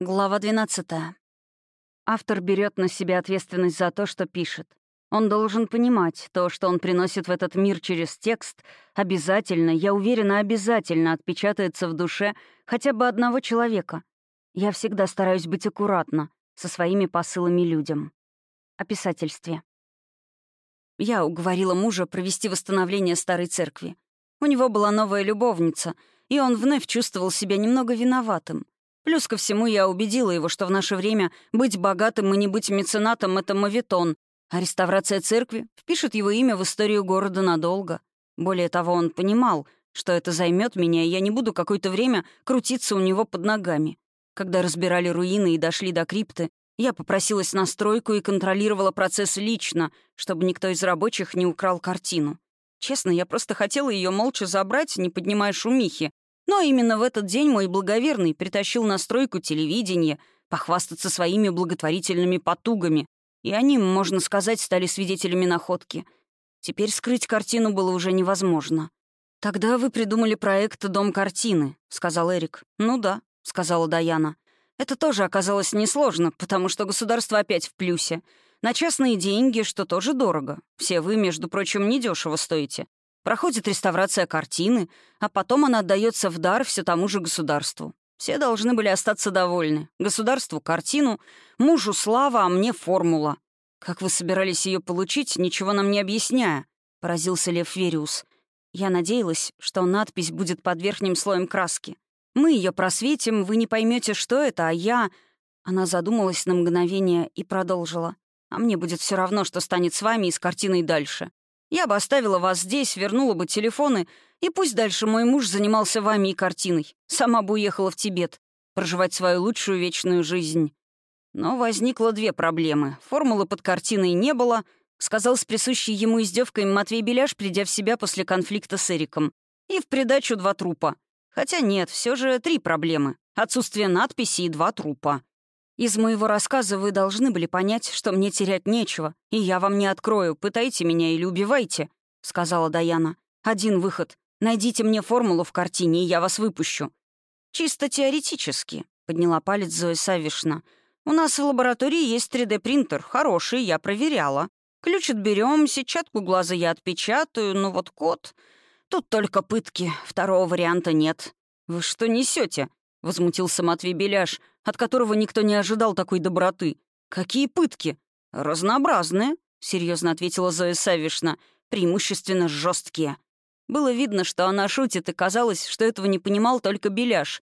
Глава 12. Автор берет на себя ответственность за то, что пишет. Он должен понимать, то, что он приносит в этот мир через текст, обязательно, я уверена, обязательно отпечатается в душе хотя бы одного человека. Я всегда стараюсь быть аккуратна со своими посылами людям. О писательстве. Я уговорила мужа провести восстановление старой церкви. У него была новая любовница, и он вновь чувствовал себя немного виноватым. Плюс ко всему я убедила его, что в наше время быть богатым и не быть меценатом — это мавитон, а реставрация церкви впишет его имя в историю города надолго. Более того, он понимал, что это займет меня, и я не буду какое-то время крутиться у него под ногами. Когда разбирали руины и дошли до крипты, я попросилась на стройку и контролировала процесс лично, чтобы никто из рабочих не украл картину. Честно, я просто хотела ее молча забрать, не поднимая шумихи, но именно в этот день мой благоверный притащил на стройку телевидение, похвастаться своими благотворительными потугами, и они, можно сказать, стали свидетелями находки. Теперь скрыть картину было уже невозможно. «Тогда вы придумали проект «Дом картины», — сказал Эрик. «Ну да», — сказала Даяна. «Это тоже оказалось несложно, потому что государство опять в плюсе. На частные деньги, что тоже дорого. Все вы, между прочим, недешево стоите. Проходит реставрация картины, а потом она отдается в дар все тому же государству. Все должны были остаться довольны. Государству — картину, мужу — слава, а мне — формула. «Как вы собирались ее получить, ничего нам не объясняя?» — поразился Лев Вериус. Я надеялась, что надпись будет под верхним слоем краски. Мы ее просветим, вы не поймете, что это, а я... Она задумалась на мгновение и продолжила. А мне будет все равно, что станет с вами и с картиной дальше. Я бы оставила вас здесь, вернула бы телефоны, и пусть дальше мой муж занимался вами и картиной. Сама бы уехала в Тибет, проживать свою лучшую вечную жизнь. Но возникло две проблемы. Формулы под картиной не было, сказал с присущей ему издевкой Матвей Беляш, придя в себя после конфликта с Эриком. И в придачу два трупа. Хотя нет, все же три проблемы. Отсутствие надписи и два трупа. Из моего рассказа вы должны были понять, что мне терять нечего, и я вам не открою, пытайте меня или убивайте», — сказала Даяна. «Один выход. Найдите мне формулу в картине, и я вас выпущу». «Чисто теоретически», — подняла палец Зоя Савишна. «У нас в лаборатории есть 3D-принтер, хороший, я проверяла. Ключ отберем, сетчатку глаза я отпечатаю, но вот код... Тут только пытки, второго варианта нет». «Вы что несете? Возмутился Матвей Беляш, от которого никто не ожидал такой доброты. «Какие пытки?» «Разнообразные», — серьезно ответила Зоя Савишна, «преимущественно жесткие. Было видно, что она шутит, и казалось, что этого не понимал только Беляш.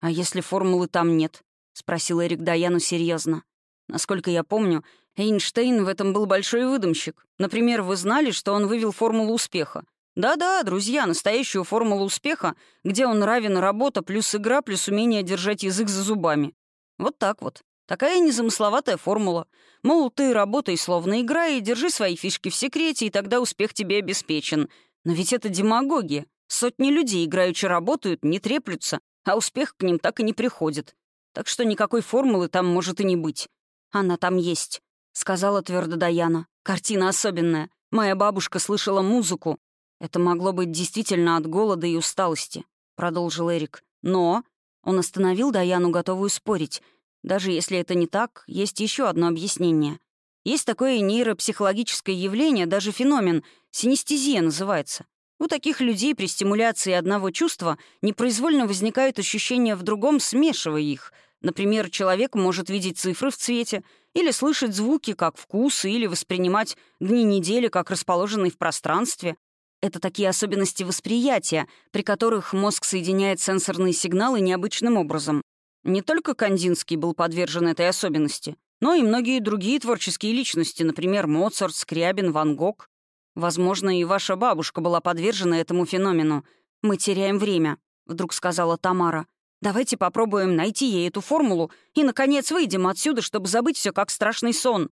«А если формулы там нет?» — спросил Эрик Даяну серьезно. Насколько я помню, Эйнштейн в этом был большой выдумщик. Например, вы знали, что он вывел формулу успеха. Да-да, друзья, настоящую формулу успеха, где он равен работа плюс игра плюс умение держать язык за зубами. Вот так вот. Такая незамысловатая формула. Мол, ты работай словно игра и держи свои фишки в секрете, и тогда успех тебе обеспечен. Но ведь это демагогия. Сотни людей играючи работают, не треплются, а успех к ним так и не приходит. Так что никакой формулы там может и не быть. Она там есть, — сказала твердо Даяна. Картина особенная. Моя бабушка слышала музыку, «Это могло быть действительно от голода и усталости», — продолжил Эрик. «Но...» Он остановил Даяну, готовую спорить. «Даже если это не так, есть еще одно объяснение. Есть такое нейропсихологическое явление, даже феномен, синестезия называется. У таких людей при стимуляции одного чувства непроизвольно возникают ощущения в другом, смешивая их. Например, человек может видеть цифры в цвете, или слышать звуки как вкусы, или воспринимать дни недели как расположенные в пространстве. Это такие особенности восприятия, при которых мозг соединяет сенсорные сигналы необычным образом. Не только Кандинский был подвержен этой особенности, но и многие другие творческие личности, например, Моцарт, Скрябин, Ван Гог. Возможно, и ваша бабушка была подвержена этому феномену. «Мы теряем время», — вдруг сказала Тамара. «Давайте попробуем найти ей эту формулу и, наконец, выйдем отсюда, чтобы забыть все как страшный сон».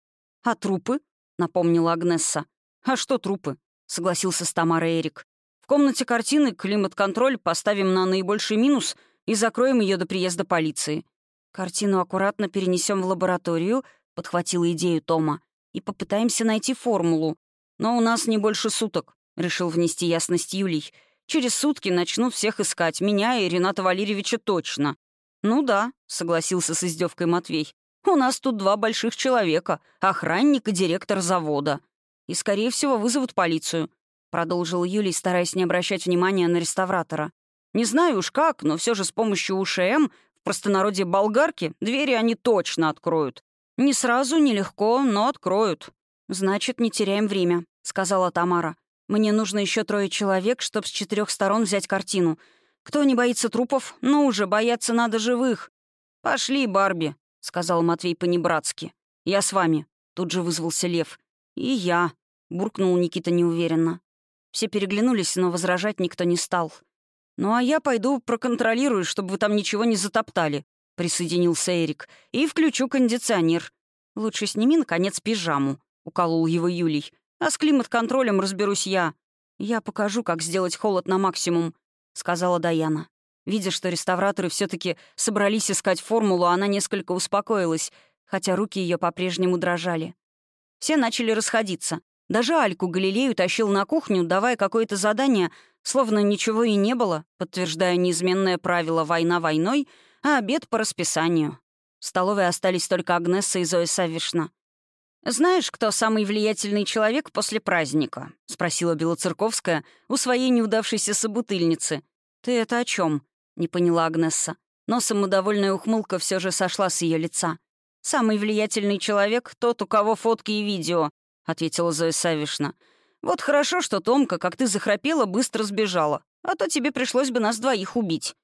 «А трупы?» — напомнила Агнесса. «А что трупы? Согласился с Тамарой Эрик. «В комнате картины климат-контроль поставим на наибольший минус и закроем ее до приезда полиции. Картину аккуратно перенесем в лабораторию», — подхватила идею Тома, «и попытаемся найти формулу. Но у нас не больше суток», — решил внести ясность Юлий. «Через сутки начнут всех искать, меня и Рената Валерьевича точно. «Ну да», — согласился с издевкой Матвей. «У нас тут два больших человека — охранник и директор завода. И, скорее всего, вызовут полицию», — продолжил Юлий, стараясь не обращать внимания на реставратора. «Не знаю уж как, но все же с помощью УШМ, в простонародье болгарки, двери они точно откроют. Не сразу, нелегко, но откроют». «Значит, не теряем время», — сказала Тамара. «Мне нужно еще трое человек, чтобы с четырех сторон взять картину. Кто не боится трупов? Ну уже, бояться надо живых». «Пошли, Барби», — сказал Матвей по-небратски. «Я с вами», — тут же вызвался Лев. «И я», — буркнул Никита неуверенно. Все переглянулись, но возражать никто не стал. «Ну а я пойду проконтролирую, чтобы вы там ничего не затоптали», — присоединился Эрик. «И включу кондиционер. Лучше сними, наконец, пижаму», — уколол его Юлий. «А с климат-контролем разберусь я. Я покажу, как сделать холод на максимум», — сказала Даяна. Видя, что реставраторы все таки собрались искать формулу, она несколько успокоилась, хотя руки ее по-прежнему дрожали. Все начали расходиться. Даже Альку Галилею тащил на кухню, давая какое-то задание, словно ничего и не было, подтверждая неизменное правило «война войной», а обед по расписанию. В столовой остались только Агнесса и Зоя Савишна. «Знаешь, кто самый влиятельный человек после праздника?» — спросила Белоцерковская у своей неудавшейся собутыльницы. «Ты это о чем? не поняла Агнесса. Но самодовольная ухмылка все же сошла с ее лица. «Самый влиятельный человек — тот, у кого фотки и видео», — ответила Зоя Савишна. «Вот хорошо, что Томка, как ты захрапела, быстро сбежала, а то тебе пришлось бы нас двоих убить».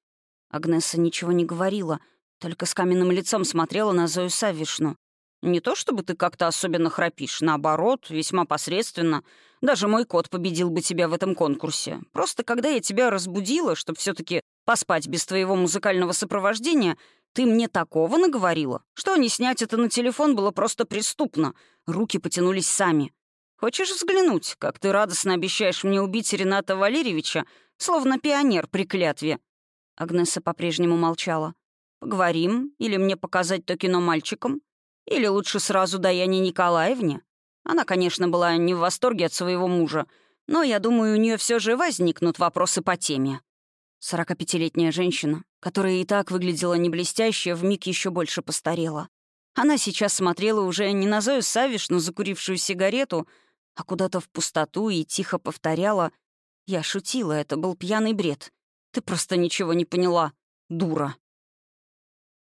Агнесса ничего не говорила, только с каменным лицом смотрела на Зою Савишну. Не то чтобы ты как-то особенно храпишь, наоборот, весьма посредственно. Даже мой кот победил бы тебя в этом конкурсе. Просто когда я тебя разбудила, чтобы все таки поспать без твоего музыкального сопровождения, ты мне такого наговорила, что не снять это на телефон было просто преступно. Руки потянулись сами. Хочешь взглянуть, как ты радостно обещаешь мне убить Рената Валерьевича, словно пионер при клятве?» Агнеса по-прежнему молчала. «Поговорим? Или мне показать то кино мальчикам? Или лучше сразу Даяне Николаевне? Она, конечно, была не в восторге от своего мужа, но я думаю, у нее все же возникнут вопросы по теме. 45-летняя женщина, которая и так выглядела не блестяще, вмиг еще больше постарела. Она сейчас смотрела уже не на Зою Савишну, закурившую сигарету, а куда-то в пустоту и тихо повторяла «Я шутила, это был пьяный бред. Ты просто ничего не поняла, дура».